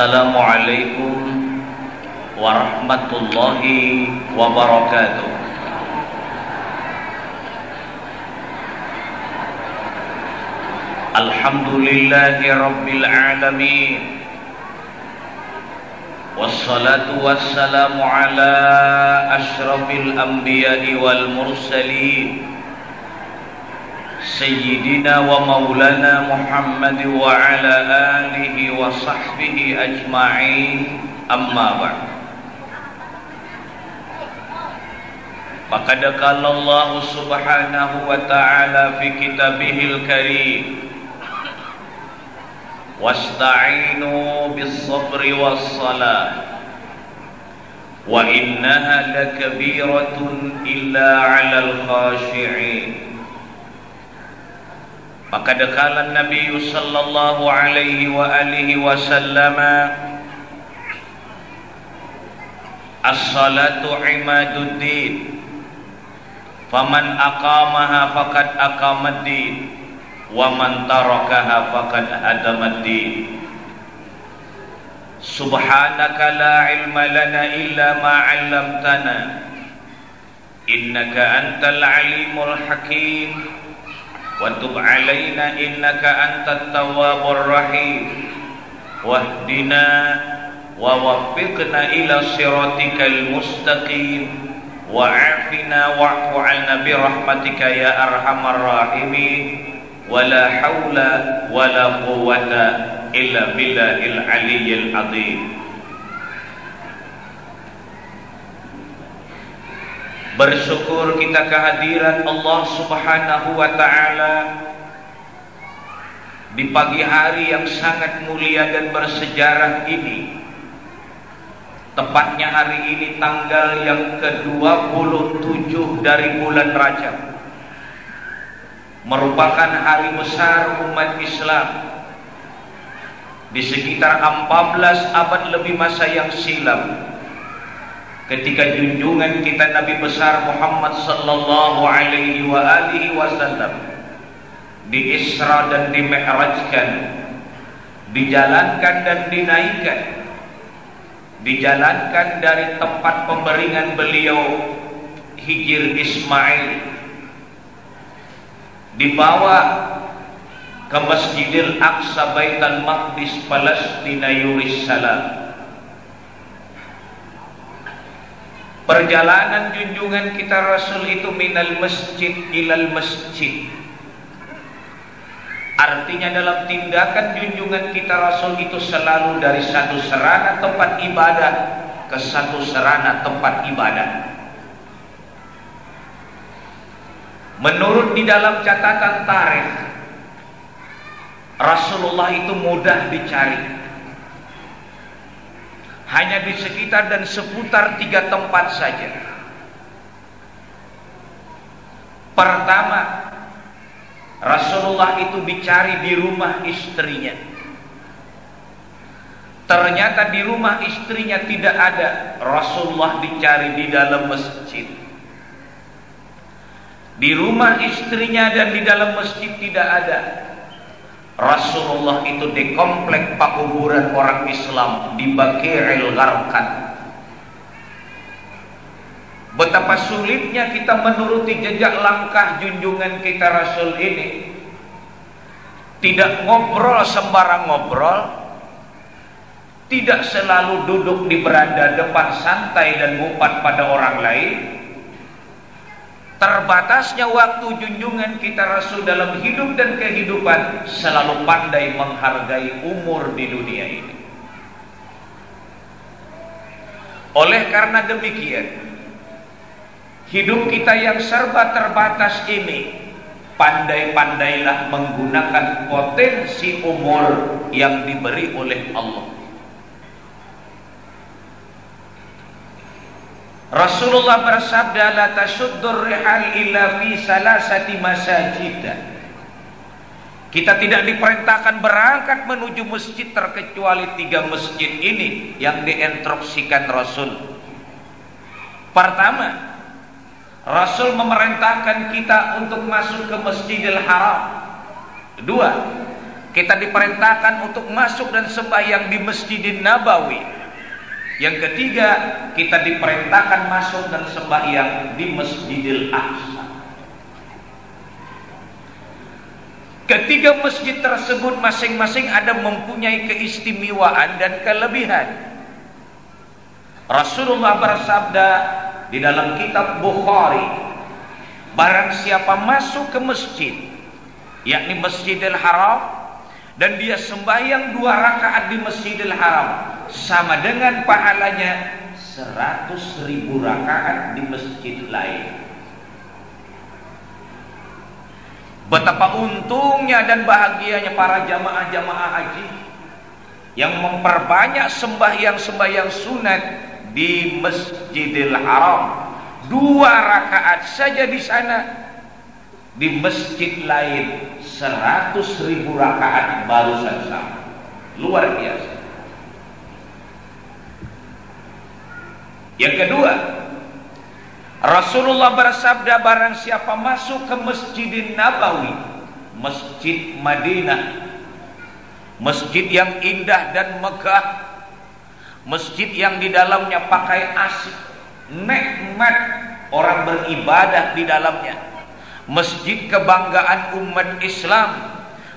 Assalamualaikum warahmatullahi wabarakatuh. Alhamdulillahi rabbil alamin. Wassalatu wassalamu ala ashrafil anbiya'i wal mursalin. سيدنا ومولانا محمد وعلى آله وصحبه أجمعين. أما بعد. فقد قال الله سبحانه وتعالى في كتابه الكريم واستعينوا بالصبر والصلاة وإنها لكبيرة إلا على الخاشعين. maka dakhala Nabi sallallahu alaihi wa alihi wasallam As-salatu imaduddin. Faman aqamaha faqad aqamaddin. Wa man tarakaha faqad adamaddin. Subhanaka la ilma lana illa ma 'allamtana. Innaka antal alimul hakim. وتب علينا إنك أنت التواب الرحيم واهدنا ووفقنا إلى صراطك المستقيم وعافنا واعف عنا برحمتك يا أرحم الراحمين ولا حول ولا قوة إلا بالله العلي العظيم Bersyukur kita kehadiran Allah Subhanahu wa taala di pagi hari yang sangat mulia dan bersejarah ini. Tepatnya hari ini tanggal yang ke-27 dari bulan Rajab. Merupakan hari besar umat Islam. Di sekitar 14 abad lebih masa yang silam ketika junjungan kita Nabi besar Muhammad sallallahu alaihi wa alihi wasallam dan di Mi'rajkan dijalankan dan dinaikkan dijalankan dari tempat pemberingan beliau Hijir Ismail dibawa ke Masjidil Aqsa Baitul Maqdis Palestina Yerusalem Perjalanan junjungan kita Rasul itu minal masjid ilal masjid. Artinya dalam tindakan junjungan kita Rasul itu selalu dari satu serana tempat ibadah ke satu serana tempat ibadah. Menurut di dalam catatan tarikh Rasulullah itu mudah dicari hanya di sekitar dan seputar tiga tempat saja. Pertama, Rasulullah itu dicari di rumah istrinya. Ternyata di rumah istrinya tidak ada. Rasulullah dicari di dalam masjid. Di rumah istrinya dan di dalam masjid tidak ada. Rasulullah itu di komplek pakuburan orang Islam di Baqi'il Gharqad. Betapa sulitnya kita menuruti jejak langkah junjungan kita Rasul ini. Tidak ngobrol sembarang ngobrol. Tidak selalu duduk di beranda depan santai dan ngumpat pada orang lain terbatasnya waktu junjungan kita Rasul dalam hidup dan kehidupan selalu pandai menghargai umur di dunia ini. Oleh karena demikian, hidup kita yang serba terbatas ini pandai-pandailah menggunakan potensi umur yang diberi oleh Allah. Rasulullah bersabda la tasuddur rihal illa fi salasati masajid. Kita tidak diperintahkan berangkat menuju masjid terkecuali tiga masjid ini yang diinstruksikan Rasul. Pertama, Rasul memerintahkan kita untuk masuk ke Masjidil Haram. Kedua, kita diperintahkan untuk masuk dan sembahyang di Masjidin Nabawi. Yang ketiga, kita diperintahkan masuk dan sembahyang di Masjidil Aqsa. Ketiga masjid tersebut masing-masing ada mempunyai keistimewaan dan kelebihan. Rasulullah bersabda di dalam kitab Bukhari, barang siapa masuk ke masjid, yakni Masjidil Haram, dan dia sembahyang dua rakaat di Masjidil Haram, sama dengan pahalanya seratus ribu rakaat di masjid lain. Betapa untungnya dan bahagianya para jamaah-jamaah haji yang memperbanyak sembahyang-sembahyang sunat di Masjidil Haram. Dua rakaat saja di sana. Di masjid lain seratus ribu rakaat baru saja. Luar biasa. Yang kedua, Rasulullah bersabda barang siapa masuk ke Masjidin Nabawi, Masjid Madinah, masjid yang indah dan megah, masjid yang di dalamnya pakai asik, nikmat orang beribadah di dalamnya, masjid kebanggaan umat Islam,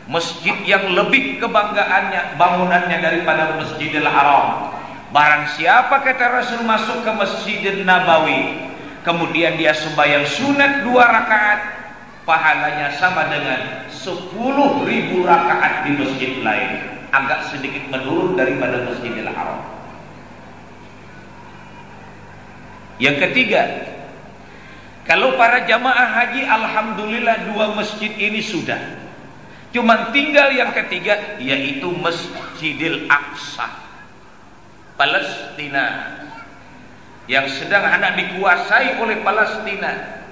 masjid yang lebih kebanggaannya bangunannya daripada Masjidil Haram. Barang siapa kata Rasul masuk ke Masjidil Nabawi, kemudian dia sembahyang sunat dua rakaat pahalanya sama dengan sepuluh ribu rakaat di masjid lain. Agak sedikit menurun daripada masjidil haram. Yang ketiga kalau para jamaah haji alhamdulillah dua masjid ini sudah. Cuma tinggal yang ketiga yaitu masjidil aqsa Palestina yang sedang hendak dikuasai oleh Palestina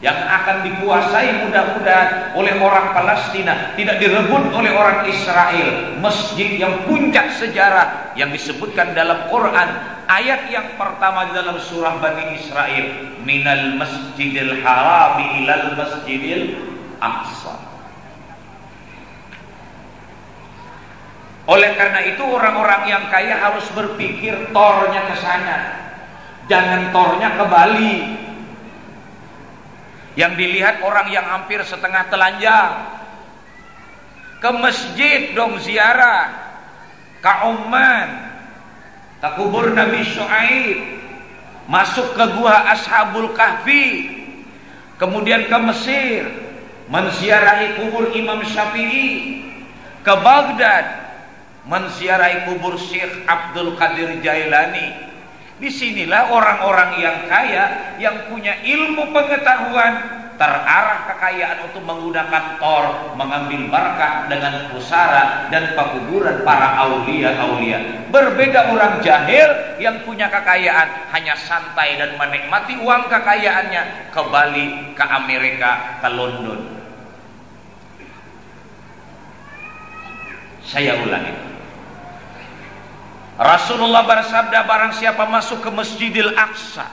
yang akan dikuasai mudah-mudahan oleh orang Palestina tidak direbut oleh orang Israel masjid yang puncak sejarah yang disebutkan dalam Quran ayat yang pertama di dalam surah Bani Israel minal masjidil harami ilal masjidil aqsa Oleh karena itu orang-orang yang kaya harus berpikir tornya ke sana. Jangan tornya ke Bali. Yang dilihat orang yang hampir setengah telanjang. Ke masjid dong ziarah. Ke Oman. Ke kubur Nabi Shu'aib. Masuk ke gua Ashabul Kahfi. Kemudian ke Mesir. Menziarahi kubur Imam Syafi'i. Ke Baghdad mensiarai kubur Syekh Abdul Qadir Jailani. Di sinilah orang-orang yang kaya yang punya ilmu pengetahuan terarah kekayaan untuk menggunakan tor, mengambil berkah dengan pusara dan pekuburan para aulia-aulia. Berbeda orang jahil yang punya kekayaan hanya santai dan menikmati uang kekayaannya ke Bali, ke Amerika, ke London. Saya ulangi. Rasulullah bersabda barang siapa masuk ke Masjidil Aqsa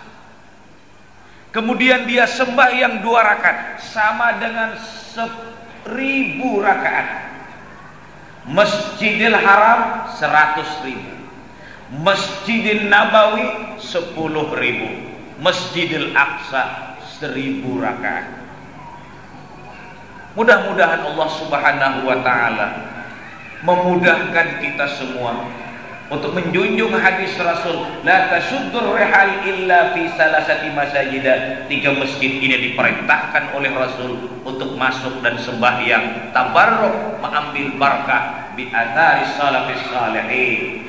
kemudian dia sembahyang dua rakaat sama dengan seribu rakaat. Masjidil Haram seratus ribu. Masjidil Nabawi sepuluh ribu. Masjidil Aqsa seribu rakaat. Mudah-mudahan Allah subhanahu wa ta'ala memudahkan kita semua untuk menjunjung hadis Rasul la tasuddur rihal illa fi salasati masajid tiga masjid ini diperintahkan oleh Rasul untuk masuk dan sembahyang. Tabarruk mengambil barakah bi athari salafis salihin.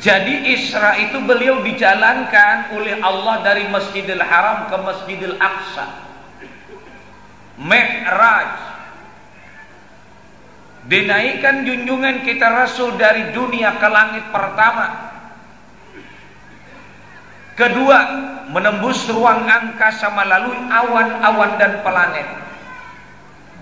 Jadi Isra itu beliau dijalankan oleh Allah dari Masjidil Haram ke Masjidil Aqsa. Mi'raj Dinaikkan junjungan kita Rasul dari dunia ke langit pertama. Kedua, menembus ruang angkasa melalui awan-awan dan planet.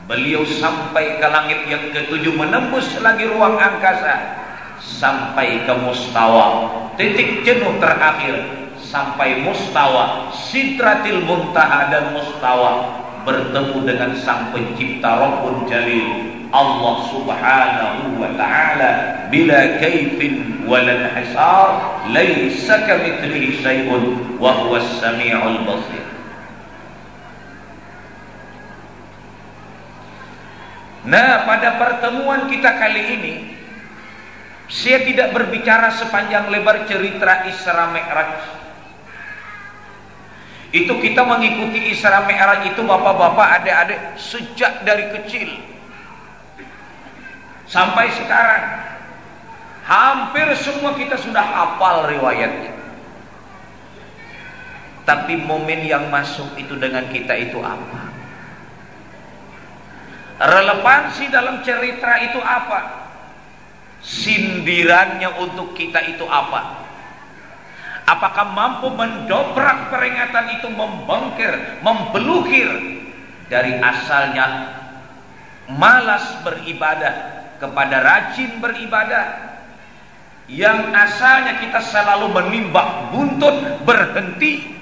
Beliau sampai ke langit yang ketujuh menembus lagi ruang angkasa sampai ke mustawa titik jenuh terakhir sampai mustawa sidratil muntaha dan mustawa bertemu dengan sang pencipta Rabbul Jalil Allah subhanahu wa ta'ala bila kaifin wala hisar laysa kamithlihi syai'un wa huwa as-sami'ul basir. Nah pada pertemuan kita kali ini Saya tidak berbicara sepanjang lebar cerita Isra Mi'raj. Itu kita mengikuti Isra Mi'raj itu bapak-bapak adik-adik Sejak dari kecil Sampai sekarang Hampir semua kita sudah hafal riwayatnya Tapi momen yang masuk itu dengan kita itu apa? Relevansi dalam cerita itu apa? Sindirannya untuk kita itu apa? Apakah mampu mendobrak peringatan itu membengkir, membelukir dari asalnya malas beribadah kepada rajin beribadah yang asalnya kita selalu menimbak buntut berhenti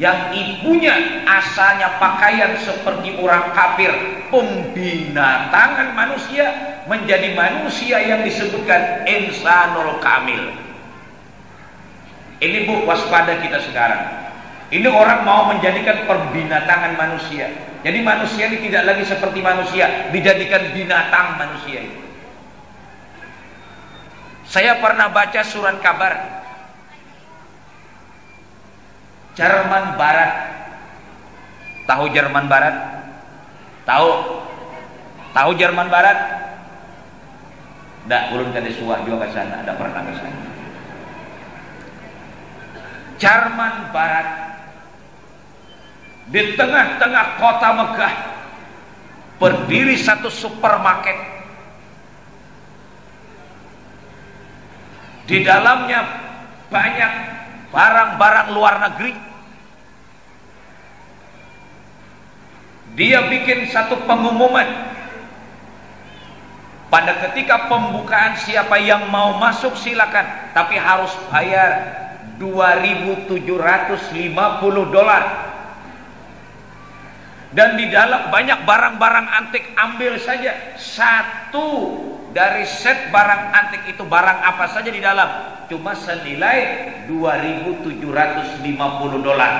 yang ibunya asalnya pakaian seperti orang kafir pembinatangan manusia menjadi manusia yang disebutkan insanul kamil. Ini bu waspada kita sekarang. Ini orang mau menjadikan perbinatangan manusia jadi manusia ini tidak lagi seperti manusia dijadikan binatang manusia saya pernah baca surat kabar Jerman Barat. Tahu Jerman Barat? Tahu? Tahu Jerman Barat? Tidak, belum tadi suah juga ke sana, ada pernah ke sana. Jerman Barat di tengah-tengah kota Mekah berdiri satu supermarket. Di dalamnya banyak barang-barang luar negeri. Dia bikin satu pengumuman. Pada ketika pembukaan siapa yang mau masuk silakan tapi harus bayar 2750 dolar dan di dalam banyak barang-barang antik ambil saja satu dari set barang antik itu barang apa saja di dalam cuma senilai 2750 dolar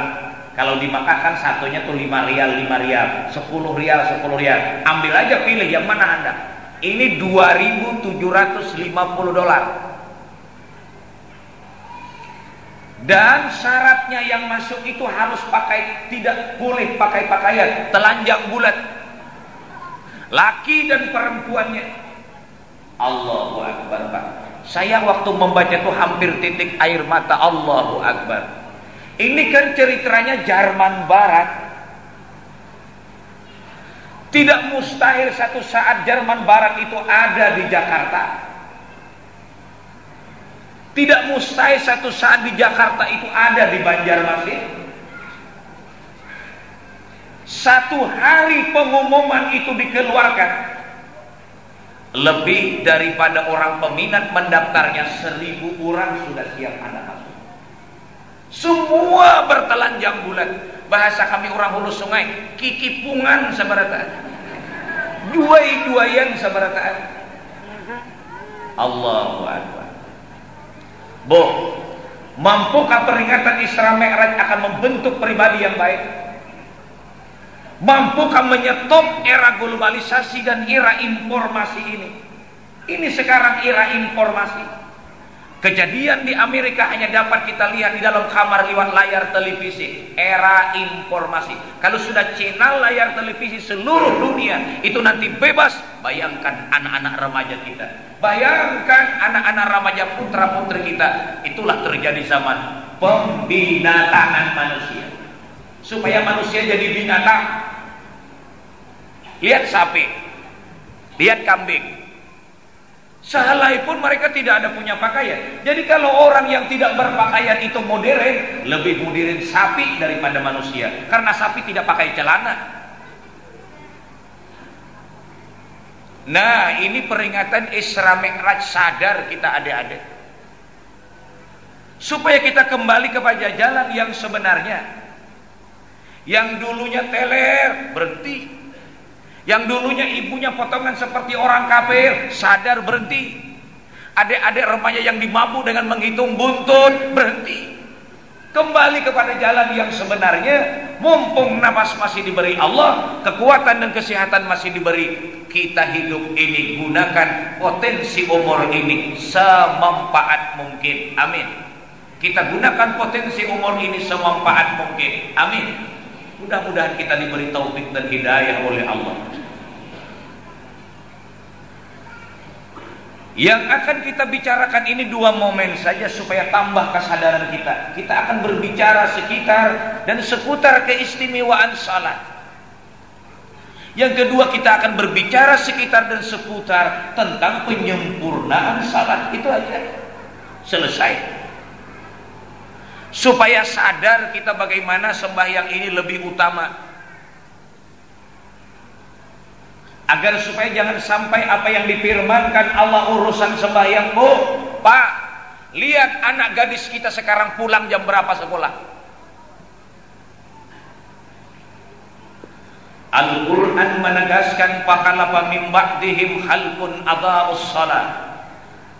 kalau di Makkah kan satunya tuh 5 rial, 5 rial, 10 rial, 10 rial. Ambil aja pilih yang mana Anda. Ini 2750 dolar. Dan syaratnya yang masuk itu harus pakai tidak boleh pakai pakaian telanjang bulat. Laki dan perempuannya. Allahu Akbar, Pak. Saya waktu membaca itu hampir titik air mata Allahu Akbar. Ini kan ceritanya Jerman Barat. Tidak mustahil satu saat Jerman Barat itu ada di Jakarta. Tidak mustahil satu saat di Jakarta itu ada di Banjarmasin. Satu hari pengumuman itu dikeluarkan. Lebih daripada orang peminat mendaftarnya seribu orang sudah siap ada masuk. Semua bertelanjang bulan. Bahasa kami orang hulu sungai, kikipungan sabarataan. Juai-juayan sabarataan. Allahu Akbar. Bo, mampukah peringatan Isra Mi'raj akan membentuk pribadi yang baik? Mampukah menyetop era globalisasi dan era informasi ini? Ini sekarang era informasi Kejadian di Amerika hanya dapat kita lihat di dalam kamar lewat layar televisi. Era informasi. Kalau sudah channel layar televisi seluruh dunia itu nanti bebas. Bayangkan anak-anak remaja kita. Bayangkan anak-anak remaja putra-putri kita. Itulah terjadi zaman pembinatangan manusia. Supaya manusia jadi binatang. Lihat sapi. Lihat kambing Sehelai pun mereka tidak ada punya pakaian. Jadi kalau orang yang tidak berpakaian itu modern, lebih modern sapi daripada manusia. Karena sapi tidak pakai celana. Nah, ini peringatan Isra Mi'raj sadar kita adik-adik. supaya kita kembali kepada jalan yang sebenarnya. Yang dulunya teler berhenti. Yang dulunya ibunya potongan seperti orang kafir sadar berhenti. Adik-adik remaja yang dimabuk dengan menghitung buntut berhenti. Kembali kepada jalan yang sebenarnya. Mumpung nafas masih diberi Allah kekuatan dan kesehatan masih diberi kita hidup ini gunakan potensi umur ini semanfaat mungkin amin kita gunakan potensi umur ini semanfaat mungkin. Amin. Mudah-mudahan kita diberi taufik dan hidayah oleh Allah. Yang akan kita bicarakan ini dua momen saja supaya tambah kesadaran kita. Kita akan berbicara sekitar dan seputar keistimewaan salat. Yang kedua kita akan berbicara sekitar dan seputar tentang penyempurnaan salat. Itu aja. Selesai supaya sadar kita bagaimana sembahyang ini lebih utama agar supaya jangan sampai apa yang difirmankan Allah urusan sembahyang bu pak lihat anak gadis kita sekarang pulang jam berapa sekolah Al-Quran menegaskan pakalafa min ba'dihim khalqun adha'us salat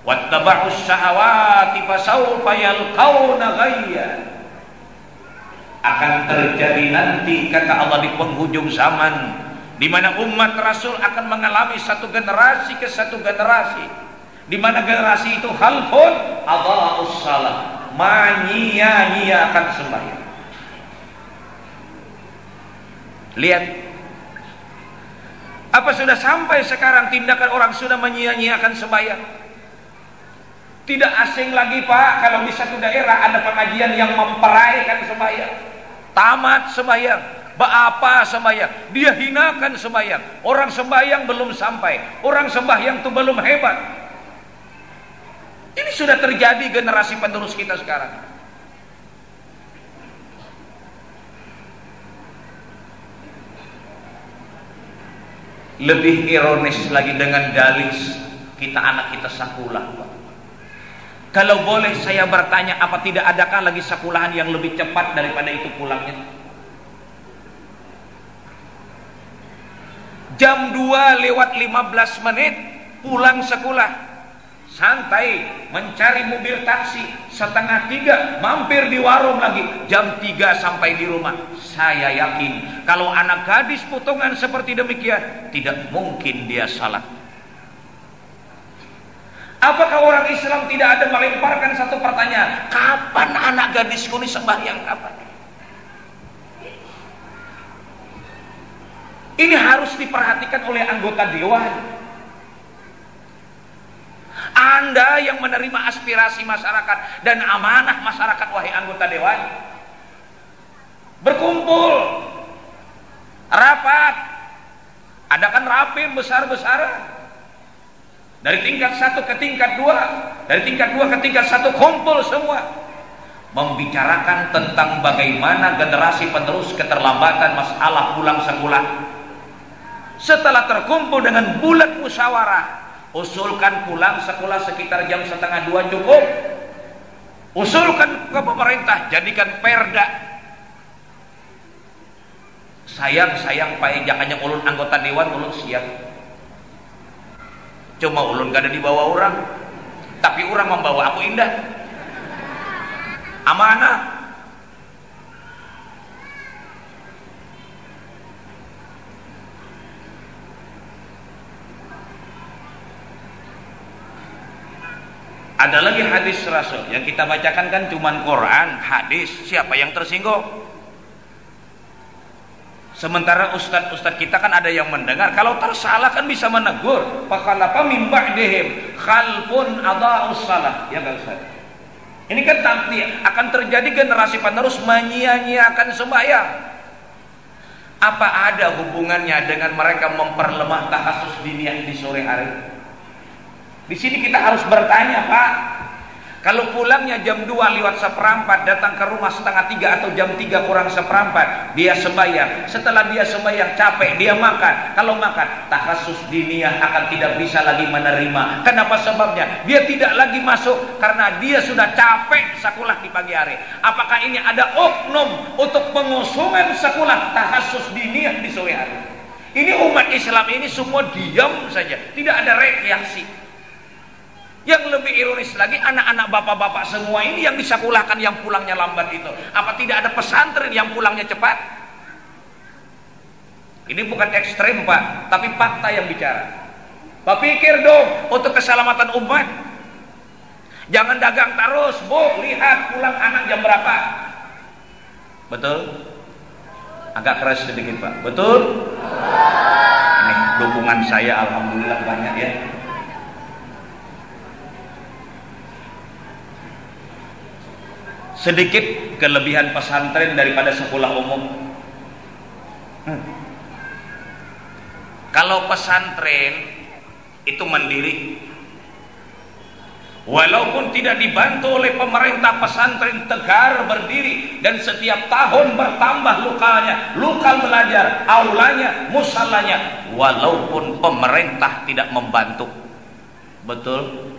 wattaba'us syahawati fasawfa yalqauna ghayya. Akan terjadi nanti kata Allah di penghujung zaman di mana umat Rasul akan mengalami satu generasi ke satu generasi di mana generasi itu halfun adha'us salat menyia-nyiakan sembahyang. Lihat apa sudah sampai sekarang tindakan orang sudah menyia-nyiakan sembahyang tidak asing lagi Pak kalau di satu daerah ada pengajian yang memperaikan sembahyang. Tamat sembahyang. Apa sembahyang? Dia hinakan sembahyang. Orang sembahyang belum sampai. Orang sembahyang itu belum hebat. Ini sudah terjadi generasi penerus kita sekarang. Lebih ironis lagi dengan dalih kita anak kita sakulah Pak. Kalau boleh saya bertanya apa tidak adakah lagi sekolahan yang lebih cepat daripada itu pulangnya? Jam 2 lewat 15 menit pulang sekolah. Santai mencari mobil taksi setengah tiga mampir di warung lagi jam 3 sampai di rumah. Saya yakin kalau anak gadis potongan seperti demikian tidak mungkin dia salah. Apakah orang Islam tidak ada melemparkan satu pertanyaan? Kapan anak gadisku ini sembahyang kapan? Ini harus diperhatikan oleh anggota dewan. Anda yang menerima aspirasi masyarakat dan amanah masyarakat wahai anggota dewan. Berkumpul. Rapat. Adakan rapim besar-besaran dari tingkat satu ke tingkat dua dari tingkat dua ke tingkat satu kumpul semua membicarakan tentang bagaimana generasi penerus keterlambatan masalah pulang sekolah setelah terkumpul dengan bulat musyawarah usulkan pulang sekolah sekitar jam setengah dua cukup usulkan ke pemerintah jadikan perda sayang sayang Pak Ejak ulun anggota dewan ulun siap Cuma ulun gak ada di bawah orang. Tapi orang membawa aku indah. Amanah. Ada lagi hadis Rasul yang kita bacakan kan cuma Quran, hadis. Siapa yang tersinggung? Sementara ustadz-ustadz kita kan ada yang mendengar. Kalau tersalah kan bisa menegur. Pakalapa mimba dehim khalfun adaus salah. Ya gak Ustaz? Ini kan nanti akan terjadi generasi penerus menyia-nyiakan sembahyang. Apa ada hubungannya dengan mereka memperlemah tahasus diniyah di sore hari? Di sini kita harus bertanya, Pak. Kalau pulangnya jam 2 lewat seperempat datang ke rumah setengah tiga atau jam 3 kurang seperempat dia sembahyang. Setelah dia sembahyang capek dia makan. Kalau makan takhasus diniyah akan tidak bisa lagi menerima. Kenapa sebabnya? Dia tidak lagi masuk karena dia sudah capek sekolah di pagi hari. Apakah ini ada oknum untuk pengusungan sekolah takhasus diniyah di sore hari? Ini umat Islam ini semua diam saja, tidak ada reaksi. Yang lebih ironis lagi anak-anak bapak-bapak semua ini yang disekolahkan yang pulangnya lambat itu. Apa tidak ada pesantren yang pulangnya cepat? Ini bukan ekstrem pak, tapi fakta yang bicara. Pak pikir dong untuk keselamatan umat. Jangan dagang terus, bu. Lihat pulang anak jam berapa. Betul? Agak keras sedikit pak. Betul? Ini dukungan saya alhamdulillah banyak ya. Sedikit kelebihan pesantren daripada sekolah umum. Hmm. Kalau pesantren itu mandiri, walaupun tidak dibantu oleh pemerintah pesantren tegar berdiri dan setiap tahun bertambah lukanya, lukal belajar, aulanya, musallanya, walaupun pemerintah tidak membantu. Betul?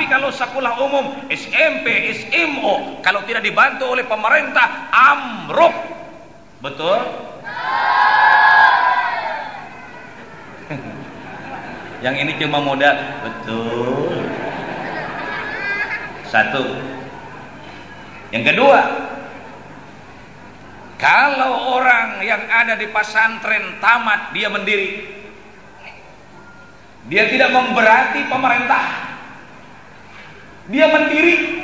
Tapi kalau sekolah umum, SMP, SMO, kalau tidak dibantu oleh pemerintah, amruk. Betul? Yang ini cuma modal. Betul. Satu. Yang kedua, kalau orang yang ada di pesantren tamat dia mendiri, dia tidak memberati pemerintah dia mandiri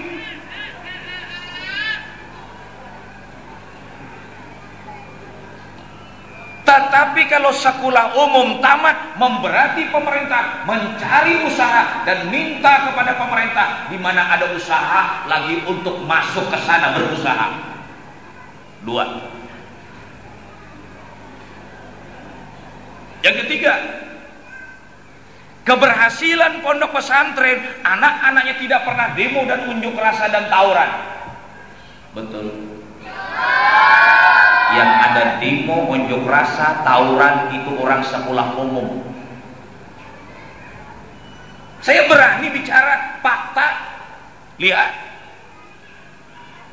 Tetapi kalau sekolah umum tamat memberati pemerintah mencari usaha dan minta kepada pemerintah di mana ada usaha lagi untuk masuk ke sana berusaha. Dua. Yang ketiga, Keberhasilan pondok pesantren, anak-anaknya tidak pernah demo dan unjuk rasa dan tawuran. Betul. Yang ada demo, unjuk rasa, tawuran itu orang sekolah umum. Saya berani bicara fakta. Lihat,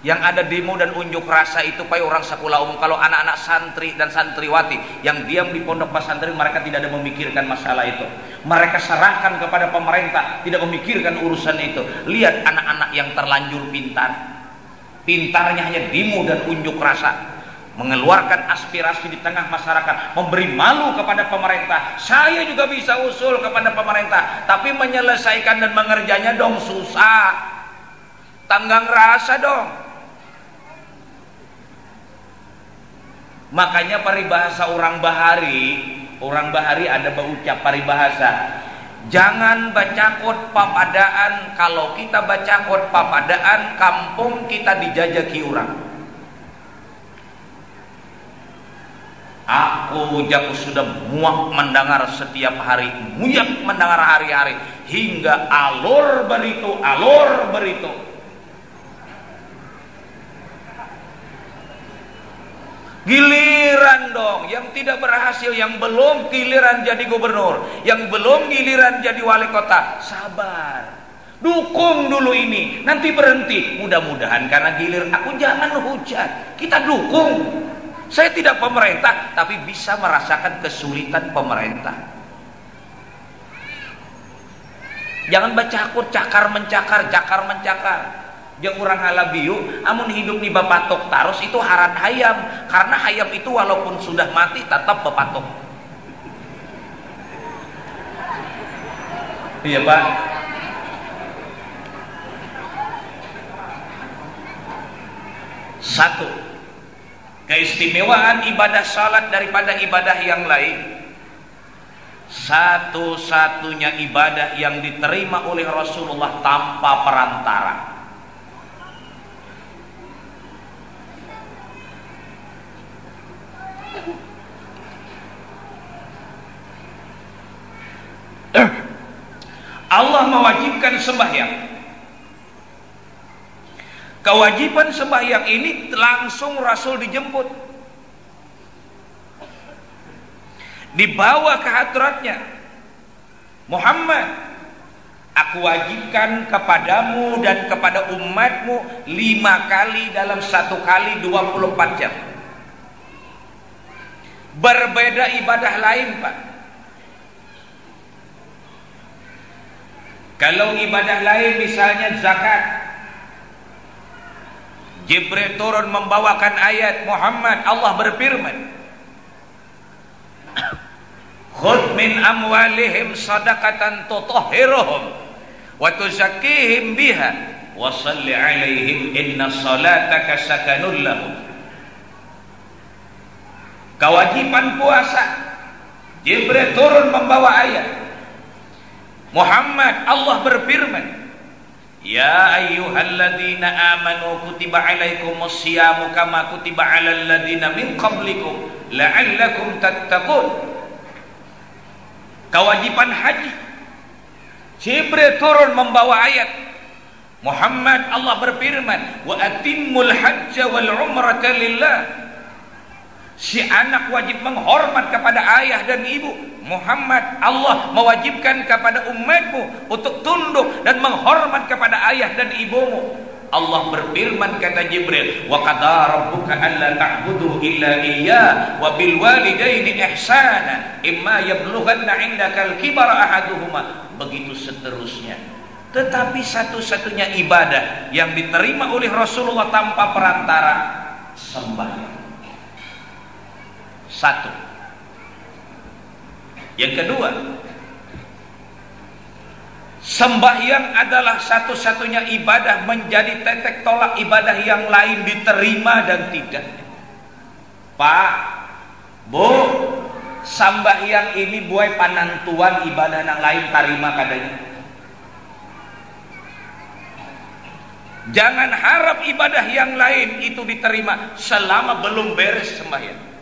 yang ada demo dan unjuk rasa itu pai orang sekolah umum. Kalau anak-anak santri dan santriwati yang diam di pondok pesantren mereka tidak ada memikirkan masalah itu. Mereka serahkan kepada pemerintah tidak memikirkan urusan itu. Lihat anak-anak yang terlanjur pintar. Pintarnya hanya demo dan unjuk rasa. Mengeluarkan aspirasi di tengah masyarakat memberi malu kepada pemerintah. Saya juga bisa usul kepada pemerintah tapi menyelesaikan dan mengerjanya dong susah. Tanggang rasa dong Makanya paribahasa orang bahari, orang bahari ada berucap paribahasa. Jangan baca kot papadaan, kalau kita baca kot papadaan, kampung kita dijajaki orang. Aku jago sudah muak mendengar setiap hari, muak mendengar hari-hari, hingga alur beritu, alur beritu. Giliran dong, yang tidak berhasil, yang belum giliran jadi gubernur, yang belum giliran jadi wali kota, sabar. Dukung dulu ini, nanti berhenti. Mudah-mudahan karena gilir aku jangan hujan. Kita dukung. Saya tidak pemerintah, tapi bisa merasakan kesulitan pemerintah. Jangan baca aku cakar mencakar, cakar mencakar yang orang halabiu amun hidup di bapatok tarus itu haran hayam. Karena hayam itu walaupun sudah mati tetap bapatok. Iya pak. Satu keistimewaan ibadah salat daripada ibadah yang lain. Satu-satunya ibadah yang diterima oleh Rasulullah tanpa perantara Allah Allah mewajibkan sembahyang. Kewajiban sembahyang ini langsung Rasul dijemput. Dibawa ke hadratnya. Muhammad, aku wajibkan kepadamu dan kepada umatmu lima kali dalam satu kali 24 jam. Berbeda ibadah lain, Pak. Kalau ibadah lain misalnya zakat. Jibril turun membawakan ayat Muhammad Allah berfirman. Khud min amwalihim sadaqatan tutahhiruhum wa tuzakkihim biha wa salli alaihim inna salataka sakanul lahum. Kewajiban puasa. Jibril turun membawa ayat. Muhammad Allah berfirman Ya ayyuhalladzina amanu kutiba alaikumus siyamu kama kutiba alal ladzina min qablikum la'allakum tattaqun. Kewajiban haji. Jibril turun membawa ayat. Muhammad Allah berfirman wa atimmul hajja wal umrata lillah Si anak wajib menghormat kepada ayah dan ibu. Muhammad Allah mewajibkan kepada umatmu untuk tunduk dan menghormat kepada ayah dan ibumu. Allah berfirman kata Jibril wa qadara rabbuka alla ta'budu illa iyyah wa bil walidaini ihsana imma yablughanna 'indaka al-kibara ahaduhuma. Begitu seterusnya. Tetapi satu-satunya ibadah yang diterima oleh Rasulullah tanpa perantara sembahyang satu yang kedua, sembahyang adalah satu-satunya ibadah menjadi tetek tolak ibadah yang lain diterima dan tidak. Pak, Bu, sembahyang ini buai panantuan ibadah yang lain terima kadanya. Jangan harap ibadah yang lain itu diterima selama belum beres sembahyang.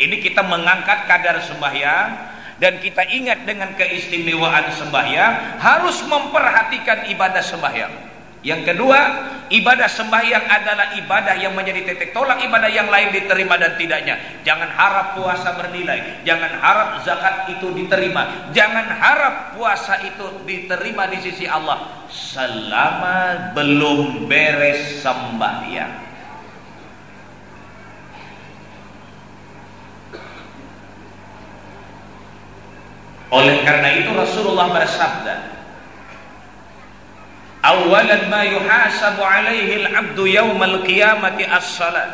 Ini kita mengangkat kadar sembahyang dan kita ingat dengan keistimewaan sembahyang harus memperhatikan ibadah sembahyang. Yang kedua, ibadah sembahyang adalah ibadah yang menjadi titik tolak ibadah yang lain diterima dan tidaknya. Jangan harap puasa bernilai, jangan harap zakat itu diterima, jangan harap puasa itu diterima di sisi Allah selama belum beres sembahyang. Oleh karena itu Rasulullah bersabda, "Awalan ma yuhasabu alaihi al-'abdu yawmal qiyamati as-salat."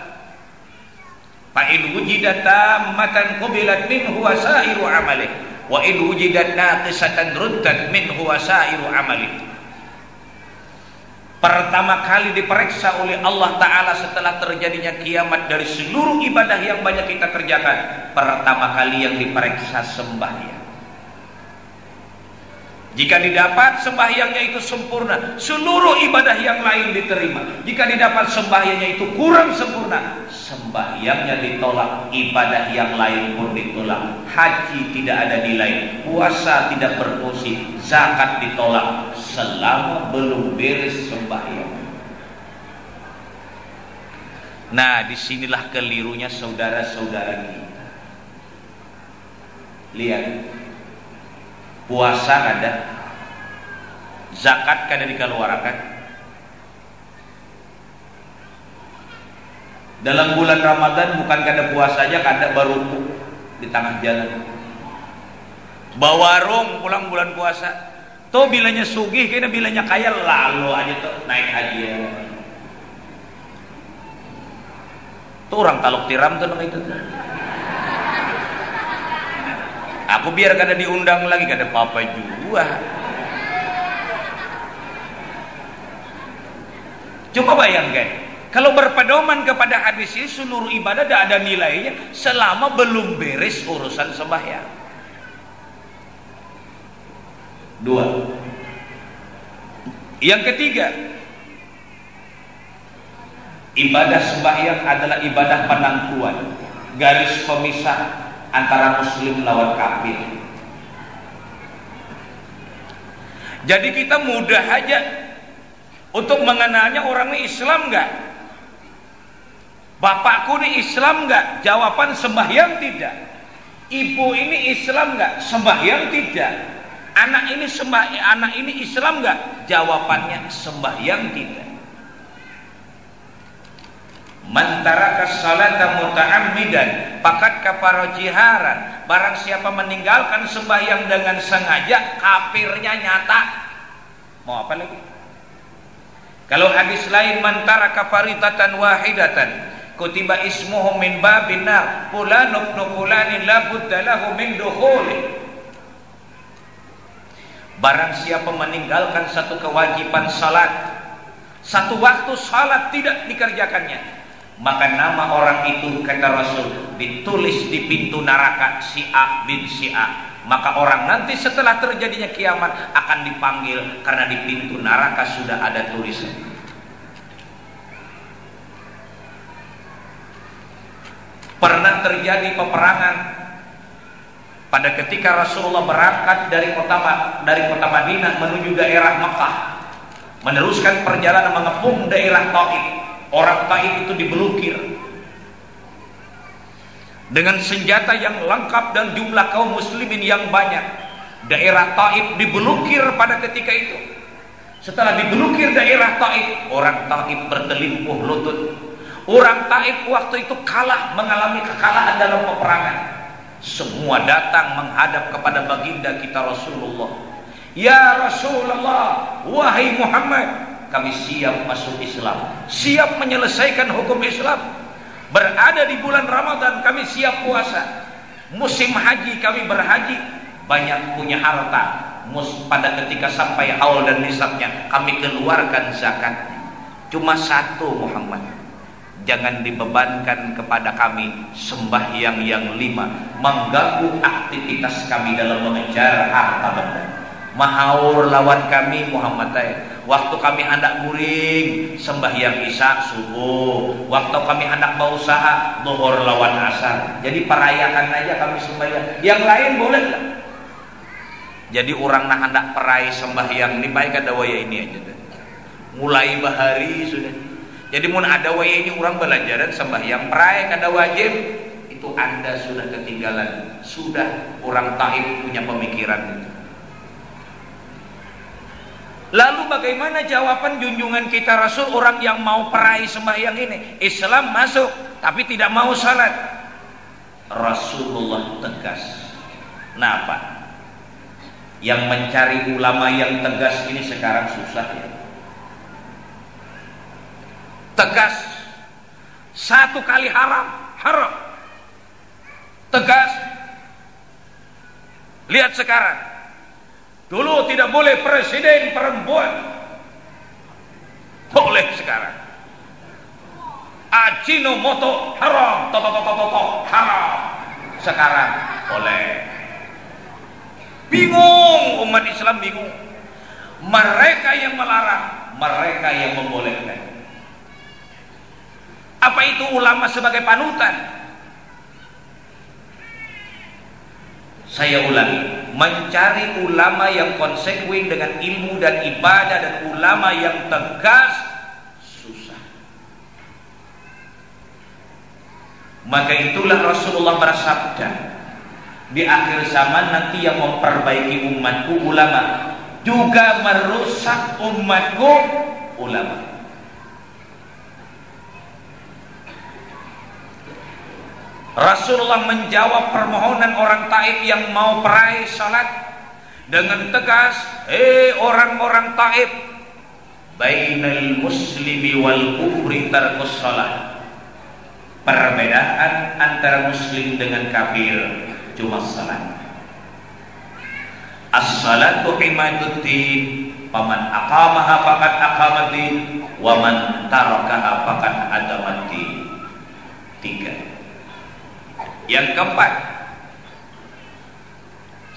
Fa in wujidat tammatan qubilat minhu wasairu amalih wa in wujidat naqisatan ruddat minhu wasairu amalih. Pertama kali diperiksa oleh Allah Ta'ala setelah terjadinya kiamat dari seluruh ibadah yang banyak kita kerjakan. Pertama kali yang diperiksa sembahyang. Jika didapat sembahyangnya itu sempurna, seluruh ibadah yang lain diterima. Jika didapat sembahyangnya itu kurang sempurna, sembahyangnya ditolak, ibadah yang lain pun ditolak. Haji tidak ada nilai, puasa tidak berfungsi, zakat ditolak selama belum beres sembahyang. Nah, di sinilah kelirunya saudara-saudara kita. Lihat, puasa kada zakat kada dikeluarkan. Dalam bulan Ramadan bukan kada puasa aja kada baru di tengah jalan. Bawarung pulang bulan puasa. Tuh bilanya sugih kayaknya bilanya kaya lalu aja tuh naik haji. Ya. tuh orang taluk tiram tuh itu tuh Aku biar kada diundang lagi kada apa-apa juga. Coba bayangkan, kalau berpedoman kepada hadis ini seluruh ibadah tidak ada nilainya selama belum beres urusan sembahyang. Dua. Yang ketiga, ibadah sembahyang adalah ibadah penangkuan, garis pemisah antara muslim lawan kafir Jadi kita mudah aja untuk mengenalnya orang ini Islam nggak? Bapakku ini Islam nggak? Jawaban sembahyang tidak. Ibu ini Islam nggak? Sembahyang tidak. Anak ini sembah, anak ini Islam nggak? Jawabannya sembahyang tidak. Mantara salata muta'ammidan Pakat kafaro jiharan. Barang siapa meninggalkan sembahyang dengan sengaja Kafirnya nyata. Mau apa lagi? Kalau hadis lain Mantara kafaritatan wahidatan Kutiba ismuhu min babin nar Fulanuk nukulanin labuddalahu min dukhuli. Barang siapa meninggalkan satu kewajiban salat Satu waktu salat tidak dikerjakannya maka nama orang itu kata Rasul ditulis di pintu neraka si A bin si A maka orang nanti setelah terjadinya kiamat akan dipanggil karena di pintu neraka sudah ada tulisan. Pernah terjadi peperangan pada ketika Rasulullah berangkat dari kota dari kota Madinah menuju daerah Mekah meneruskan perjalanan mengepung daerah Taif Orang Taif itu dibelukir dengan senjata yang lengkap dan jumlah kaum muslimin yang banyak. Daerah Taif dibelukir pada ketika itu. Setelah dibelukir daerah Taif, orang Taif bertelimpuh lutut. Orang Taif waktu itu kalah mengalami kekalahan dalam peperangan. Semua datang menghadap kepada baginda kita Rasulullah. Ya Rasulullah, wahai Muhammad, kami siap masuk Islam siap menyelesaikan hukum Islam. Berada di bulan Ramadan kami siap puasa. Musim haji kami berhaji. Banyak punya harta. Mus pada ketika sampai haul dan nisabnya kami keluarkan zakat. Cuma satu Muhammad. Jangan dibebankan kepada kami sembahyang yang lima. Mengganggu aktivitas kami dalam mengejar harta benda mahaur lawan kami Muhammad waktu kami hendak guring sembahyang isya subuh. Waktu kami hendak berusaha duhur lawan asar. Jadi perayakan aja kami sembahyang. Yang lain boleh jadi orang nah hendak perai sembahyang ini baik ada waya ini aja deh. mulai bahari sudah. Jadi mun ada waya ini orang belajar dan sembahyang perai kada wajib. Itu anda sudah ketinggalan. Sudah orang taib punya pemikiran itu Lalu bagaimana jawaban junjungan kita Rasul orang yang mau perai sembahyang ini? Islam masuk tapi tidak mau salat. Rasulullah tegas. Kenapa? Yang mencari ulama yang tegas ini sekarang susah ya. Tegas. Satu kali haram, haram. Tegas. Lihat sekarang Dulu tidak boleh presiden perempuan. Boleh sekarang. Ajinomoto haram. Toto haram. Sekarang boleh. Bingung umat Islam bingung. Mereka yang melarang, mereka yang membolehkan. Apa itu ulama sebagai panutan? Saya ulangi, mencari ulama yang konsekuen dengan ilmu dan ibadah dan ulama yang tegas susah. Maka itulah Rasulullah bersabda, di akhir zaman nanti yang memperbaiki umatku ulama, juga merusak umatku ulama. Rasulullah menjawab permohonan orang Taif yang mau perai salat dengan tegas, "Hei orang-orang Taif, bainal muslimi wal kufri tarkus salat." Perbedaan antara muslim dengan kafir cuma salat. As-salatu imaduddin, paman aqamaha faqad aqamaddin, wa man tarakaha faqad adamaddin. Tiga. Yang keempat,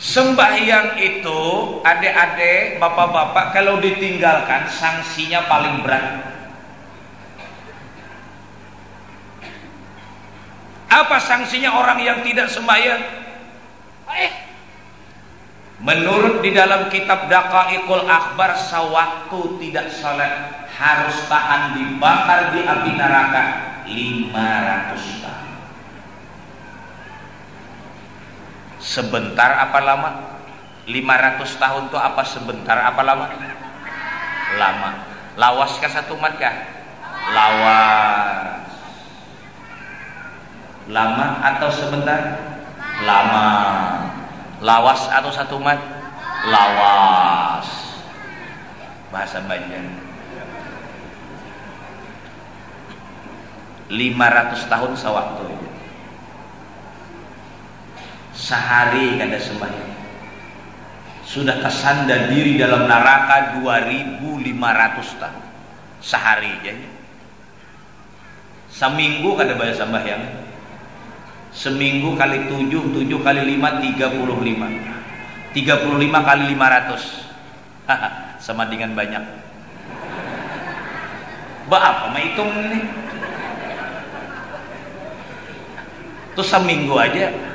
sembahyang itu adik-adik, bapak-bapak kalau ditinggalkan sanksinya paling berat. Apa sanksinya orang yang tidak sembahyang? Eh, Menurut di dalam kitab Daqaiqul Akbar sewaktu tidak salat harus tahan dibakar di api neraka 500 tahun. Sebentar apa lama? 500 tahun itu apa sebentar apa lama? Lama. Lawas kah satu mat kah? Lawas. Lama atau sebentar? Lama lawas atau satu mat lawas bahasa Banjar 500 tahun sewaktu sehari kada sembahyang. Sudah kesanda diri dalam neraka 2500 tahun. Sehari jadi seminggu kada bayar sembahyang. Seminggu kali tujuh tujuh kali lima tiga puluh lima. Tiga puluh lima kali lima ratus. Sama dengan banyak. Ba apa mah hitung ini? Itu seminggu aja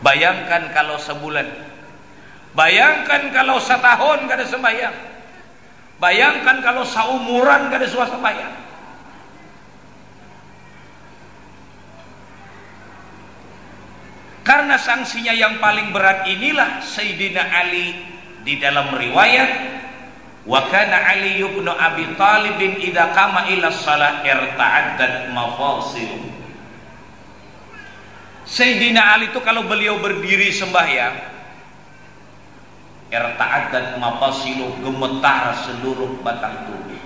bayangkan kalau sebulan. Bayangkan kalau setahun gak ada sembahyang. Bayangkan kalau seumuran gak ada suasana sembahyang. Karena sanksinya yang paling berat inilah Sayyidina Ali di dalam riwayat wa kana Ali ibn Abi Talib idza qama ila shalah irta'addat mafasil Sayyidina Ali itu kalau beliau berdiri sembahyang irta'addat mafasilu gemetar seluruh batang tubuh.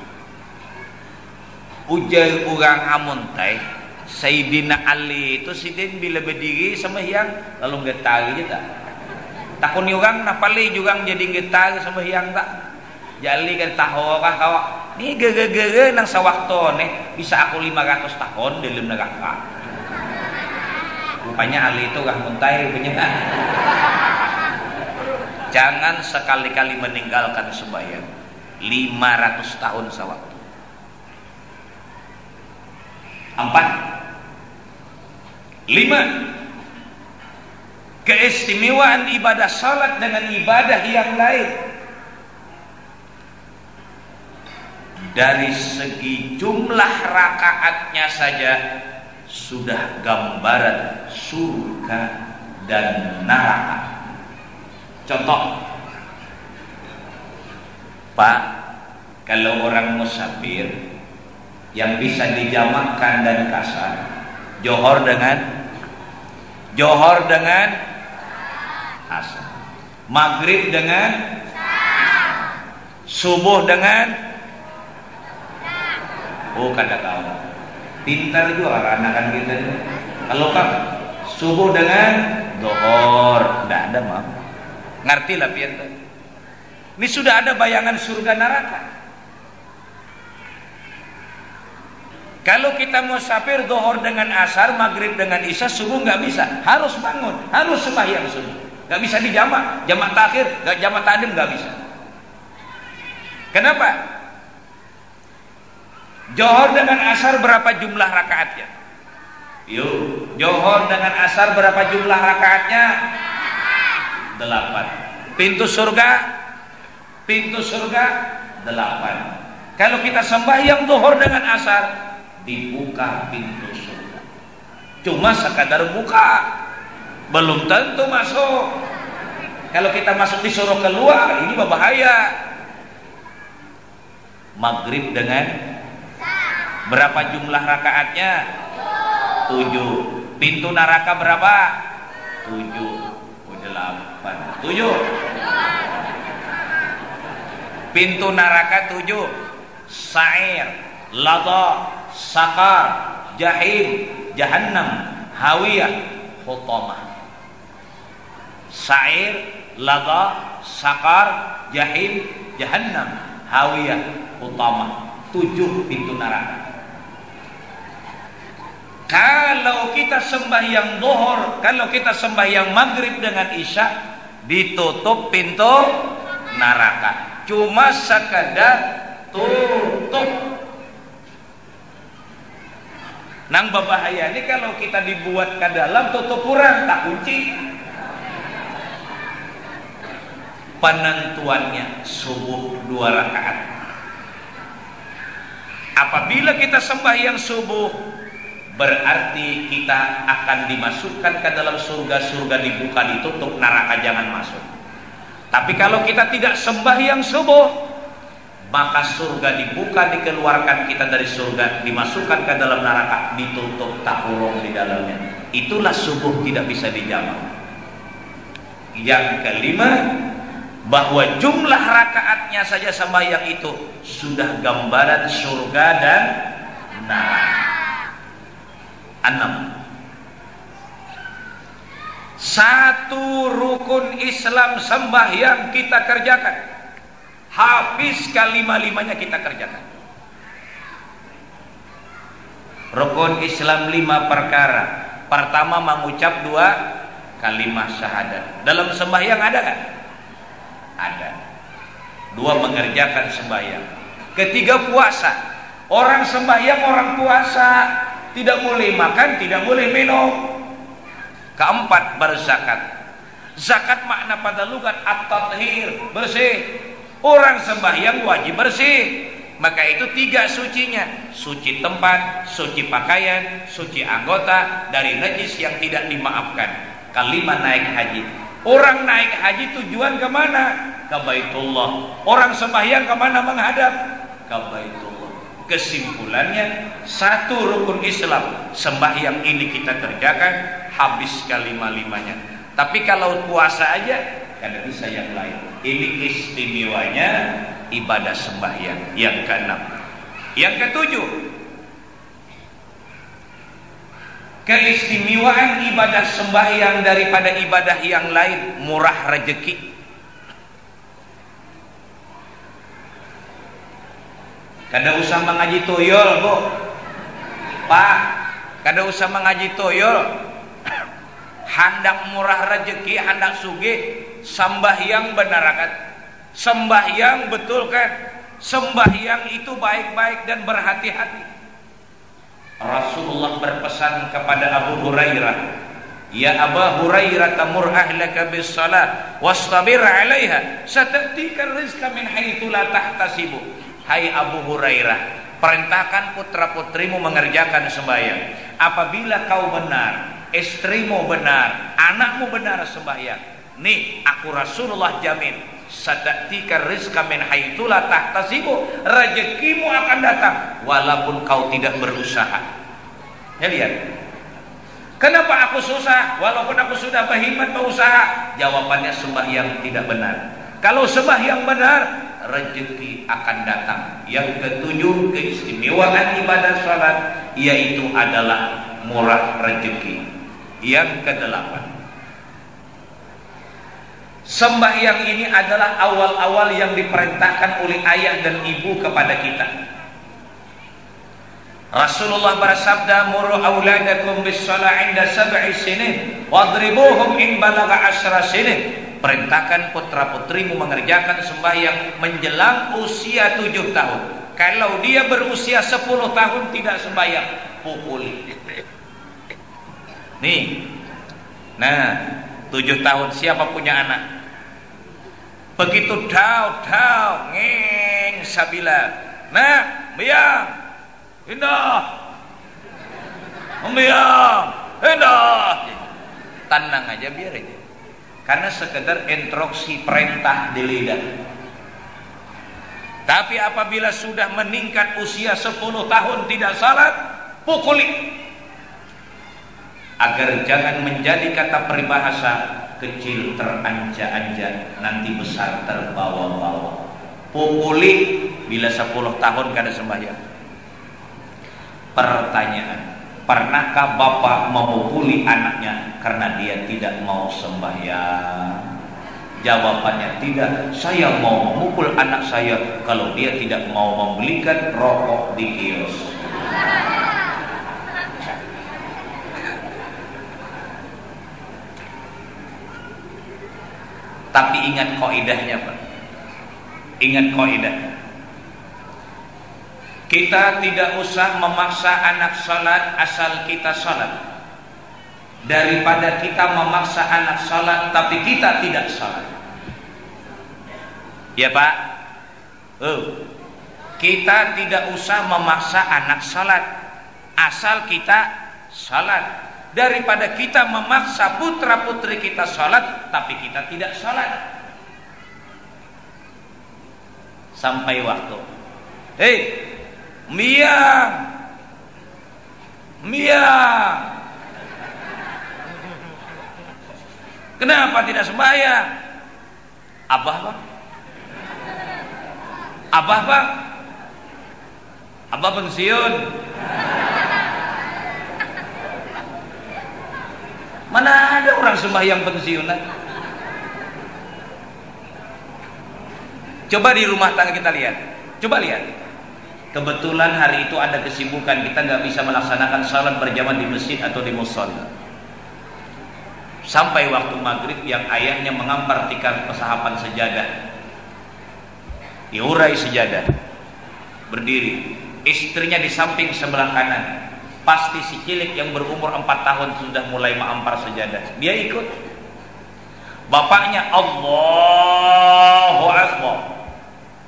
Ujai orang amun teh Sayyidina Ali itu sidin bila berdiri sama yang lalu getar aja tak? Takun orang napali juga jadi getar sama yang tak? Jali kan tahu kah kau ni gege-gege nang sawakto nih bisa aku 500 tahun dalam neraka rupanya Ali itu kah muntai rupanya jangan sekali-kali meninggalkan sembahyang 500 tahun sawaktu empat. Lima. Keistimewaan ibadah salat dengan ibadah yang lain. Dari segi jumlah rakaatnya saja Sudah gambaran surga dan neraka. Contoh. Pak Kalau orang musafir Yang bisa dijamakkan dan kasar Johor dengan? Johor dengan? Asar. Maghrib dengan? Subuh dengan? Oh kada kau Pintar juga anak-anak kita Kalau kan Subuh dengan Johor Tidak ada mah Ngerti lah pintar Ini sudah ada bayangan surga neraka Kalau kita mau musafir dohor dengan asar, maghrib dengan isya, subuh nggak bisa. Harus bangun, harus sembahyang subuh. Nggak bisa dijamak, jamak takhir, nggak jamak tadim nggak bisa. Kenapa? Johor dengan asar berapa jumlah rakaatnya? Yuk, johor dengan asar berapa jumlah rakaatnya? Delapan. Pintu surga? Pintu surga? Delapan. Kalau kita sembahyang dohor dengan asar, dibuka pintu surga cuma sekadar buka belum tentu masuk kalau kita masuk disuruh keluar ini berbahaya maghrib dengan berapa jumlah rakaatnya? Tujuh. Pintu neraka berapa? Tujuh. Oh, delapan. Tujuh. Pintu neraka tujuh. Sair lada sakar, jahim, jahannam, hawiyah, hutamah. Sa'ir, laga, sakar, jahim, jahannam, hawiyah, hutamah. Tujuh pintu neraka. Kalau kita sembahyang zuhur, kalau kita sembahyang maghrib dengan isya, ditutup pintu neraka. Cuma sekadar tutup Nang berbahaya ini kalau kita dibuat ke dalam tutup kurang tak kunci. penentuannya subuh dua rakaat apabila kita sembahyang subuh berarti kita akan dimasukkan ke dalam surga surga dibuka ditutup neraka jangan masuk. Tapi kalau kita tidak sembahyang subuh maka surga dibuka dikeluarkan kita dari surga dimasukkan ke dalam neraka ditutup tak di dalamnya. Itulah subuh tidak bisa dijawab yang kelima bahwa jumlah rakaatnya saja sembahyang itu sudah gambaran surga dan neraka. Enam. Satu rukun Islam sembahyang kita kerjakan. Habis kelima-limanya kita kerjakan. Rukun Islam lima perkara. Pertama mengucap dua kalimat syahadat. Dalam sembahyang ada kan? Ada. Dua mengerjakan sembahyang. Ketiga puasa. Orang sembahyang orang puasa tidak boleh makan, tidak boleh minum. Keempat berzakat. Zakat makna pada lugat at-tathir, bersih. Orang sembahyang wajib bersih. Maka itu tiga sucinya. Suci tempat, suci pakaian, suci anggota dari najis yang tidak dimaafkan. Kalimat naik haji. Orang naik haji tujuan ke mana? Ke Baitullah. Orang sembahyang ke mana menghadap? Ke Baitullah. Kesimpulannya satu rukun Islam sembahyang ini kita kerjakan habis kelima-limanya. Tapi kalau puasa aja kada bisa yang lain. Ini istimewanya ibadah sembahyang yang keenam. Yang ketujuh, keistimewaan ibadah sembahyang daripada ibadah yang lain murah rezeki kada usah mengaji toyol bu. Pak kada usah mengaji toyol hendak murah rezeki hendak suge sembahyang benar kan? Sembahyang betul kan? Sembahyang itu baik-baik dan berhati-hati. Rasulullah berpesan kepada Abu Hurairah Ya Abu Hurairah tamur ahlaka bis salat wastabir 'alaiha satatika rizqa min haitsu la tahtasibu Hai Abu Hurairah perintahkan putra-putrimu mengerjakan sembahyang. Apabila kau benar istrimu benar anakmu benar sembahyang nih aku Rasulullah jamin sadatika rizqa min haitsula tahtasibu rezekimu akan datang walaupun kau tidak berusaha. Ya lihat. Kenapa aku susah? Walaupun aku sudah berhimmat berusaha jawabannya sembah yang tidak benar. Kalau sembah yang benar rezeki akan datang yang ketujuh keistimewaan ibadah salat yaitu adalah murah rezeki yang kedelapan Sembahyang ini adalah awal-awal yang diperintahkan oleh ayah dan ibu kepada kita. Rasulullah bersabda muru auladakum bis inda sab'i sinin wadribuhum in balagha asyra sinin. Perintahkan putra-putrimu mengerjakan sembahyang menjelang usia tujuh tahun. Kalau dia berusia sepuluh tahun tidak sembahyang, pukuli. Nih. Nah, tujuh tahun siapa punya anak? Begitu dau dau ngeng sabila. Nah, biang. Indah. Biang. Indah. Tenang aja biar aja. Karena sekedar instruksi perintah di lidah. Tapi apabila sudah meningkat usia 10 tahun tidak salat, pukuli. Agar jangan menjadi kata peribahasa kecil teranja-anja nanti besar terbawa-bawa pukuli bila 10 tahun kada sembahyang pertanyaan pernahkah bapak memukuli anaknya karena dia tidak mau sembahyang jawabannya tidak saya mau memukul anak saya kalau dia tidak mau membelikan rokok di kios Tapi ingat kaidahnya Pak. Ingat kaidah. Kita tidak usah memaksa anak salat asal kita salat. Daripada kita memaksa anak salat tapi kita tidak salat. Ya Pak? Oh. Kita tidak usah memaksa anak salat. Asal kita salat. Daripada kita memaksa putra putri kita salat, tapi kita tidak salat. Sampai waktu. Hei, Mia, Mia. Kenapa tidak sembahyang? Abah, Pak? Abah bang Abah pensiun Mana ada orang sembahyang pensiunan Coba di rumah tangga kita lihat Coba lihat Kebetulan hari itu ada kesibukan. Kita nggak bisa melaksanakan salat berjamaah di masjid atau di musola. Sampai waktu maghrib yang ayahnya mengampar tikar pesahapan sejadah. Diurai sejadah. Berdiri. Istrinya di samping sebelah kanan. Pasti si cilik yang berumur 4 tahun sudah mulai mengampar sejadah. Dia ikut. Bapaknya Allahu Akbar.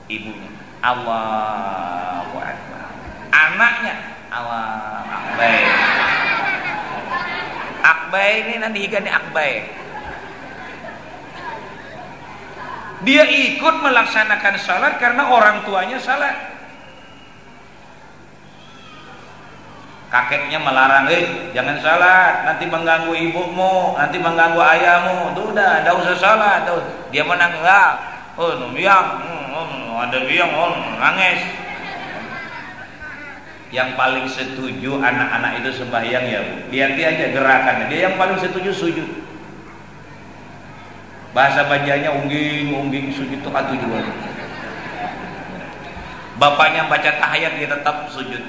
Ibunya Allahu Akbar anaknya Allah Akbar Akbar ini nanti ikan Akbar Dia ikut melaksanakan salat karena orang tuanya salat. Kakeknya melarang, eh jangan salat, nanti mengganggu ibumu, nanti mengganggu ayahmu. Tuh udah, ada usah salat. Tuh. Dia menang. Oh, biang, hmm, hmm, ada biang, oh, nangis. Yang paling setuju anak-anak itu sembahyang ya, lihat dia aja gerakannya. Dia yang paling setuju sujud bahasa bajanya ungging ungging sujud itu kan juga. Bapaknya baca tahiyat dia tetap sujud.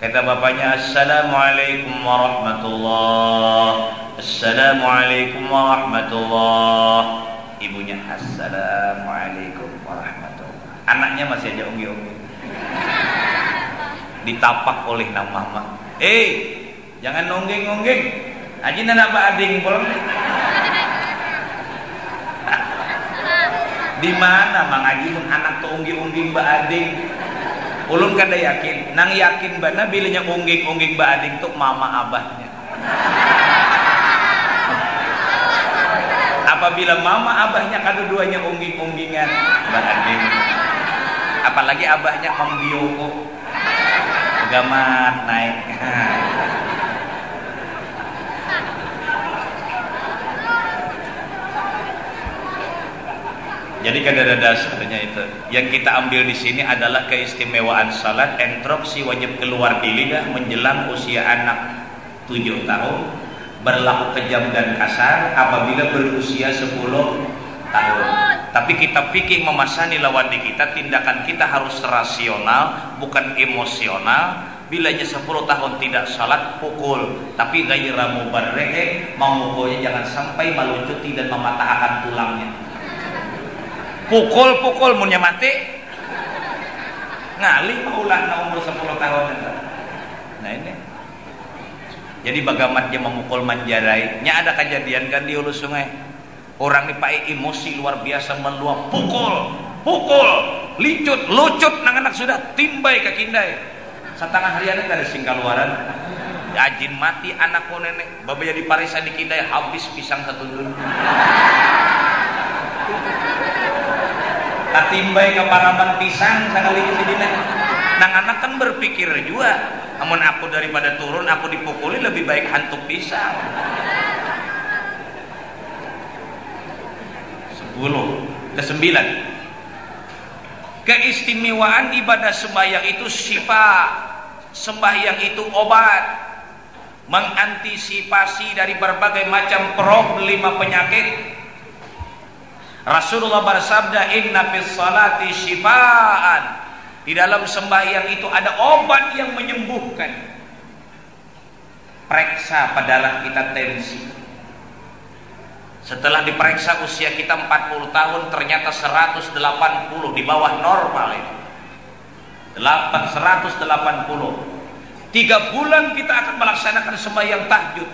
Kata bapaknya assalamualaikum warahmatullah. Assalamualaikum warahmatullah ibunya assalamualaikum warahmatullah anaknya masih aja unggi-unggi ditapak oleh nama mama. Eh jangan nonggeng-nonggeng. Aja nana ading pulang. Di mana Mang Haji? Anak tuh unggi-unggi Mbak Ading. Ulun kada yakin. Nang yakin bana bilanya ungging-ungging Mbak Ading tuh mama abahnya apabila mama abahnya kedua-duanya ungging-unggingan Mbak Ading apalagi abahnya membioko gamat naik. Jadi kan ada dasarnya itu. Yang kita ambil di sini adalah keistimewaan salat entropsi wajib keluar di lidah menjelang usia anak 7 tahun berlaku kejam dan kasar apabila berusia 10 tahun. Tapi kita pikir memasani lawan di kita, tindakan kita harus rasional, bukan emosional. Bilanya 10 tahun tidak salat, pukul. Tapi gairah mubarrehe, memukulnya jangan sampai melucuti dan mematahkan tulangnya pukul-pukul munya mati ngali maulah umur 10 tahun nah ini jadi bagaimana dia memukul manjarai nya ada kejadian kan di hulu sungai. Orang dipai emosi luar biasa meluap pukul pukul licut lucut nang anak sudah timbai ke kindai. Setengah harian ada singkal luaran ajin mati anakku nenek babaya di parisan di kindai habis pisang satu dunia katimbai ke paraman pisang sekali ke sidina nang anak kan berpikir juga namun aku daripada turun aku dipukuli lebih baik hantu pisang. Sepuluh ke sembilan keistimewaan ibadah sembahyang itu syifa sembahyang itu obat mengantisipasi dari berbagai macam problem penyakit. Rasulullah bersabda inna fis salati syifaan di dalam sembahyang itu ada obat yang menyembuhkan. Periksa padalah kita tensi. Setelah diperiksa usia kita 40 tahun ternyata 180 di bawah normal itu 180 tiga bulan kita akan melaksanakan sembahyang tahajud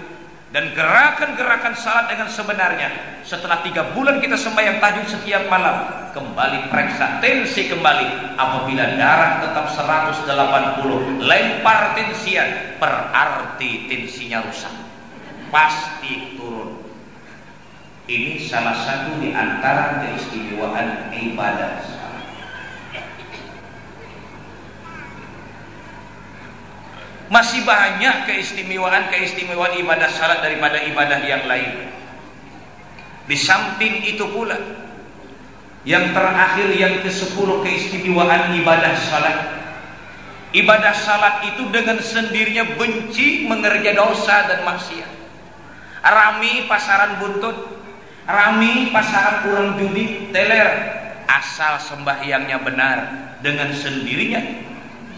dan gerakan-gerakan salat dengan sebenarnya setelah tiga bulan kita sembahyang tahajud setiap malam kembali periksa tensi kembali. Apabila darah tetap 180 lempar tensian berarti tensinya rusak. Pasti turun. Ini salah satu di antara keistimewaan ibadah Masih banyak keistimewaan-keistimewaan ibadah salat daripada ibadah yang lain. Di samping itu pula, yang terakhir yang ke-10 keistimewaan ibadah salat. Ibadah salat itu dengan sendirinya benci mengerja dosa dan maksiat. Rami pasaran buntut, rami pasaran kurang judi, teler, asal sembahyangnya benar dengan sendirinya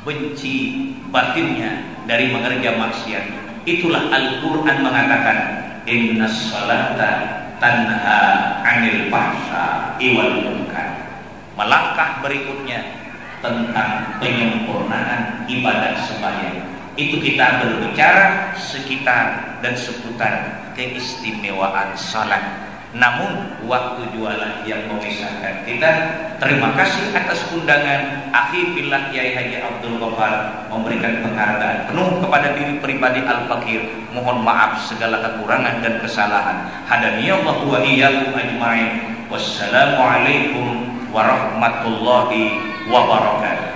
benci batinnya dari mengerja maksiat. Itulah Al-Quran mengatakan Inna salata tanha anil fahsya iwal munkar. Melangkah berikutnya tentang penyempurnaan ibadah sembahyang. Itu kita berbicara sekitar dan seputar keistimewaan salat namun waktu jualan yang memisahkan kita. Terima kasih atas undangan Akhi Billah Kiai Haji Abdul Ghaffar memberikan penghargaan penuh kepada diri pribadi Al-Fakir. Mohon maaf segala kekurangan dan kesalahan. Hadaniyallahu wa iyyakum ajma'in. Wassalamualaikum warahmatullahi wabarakatuh.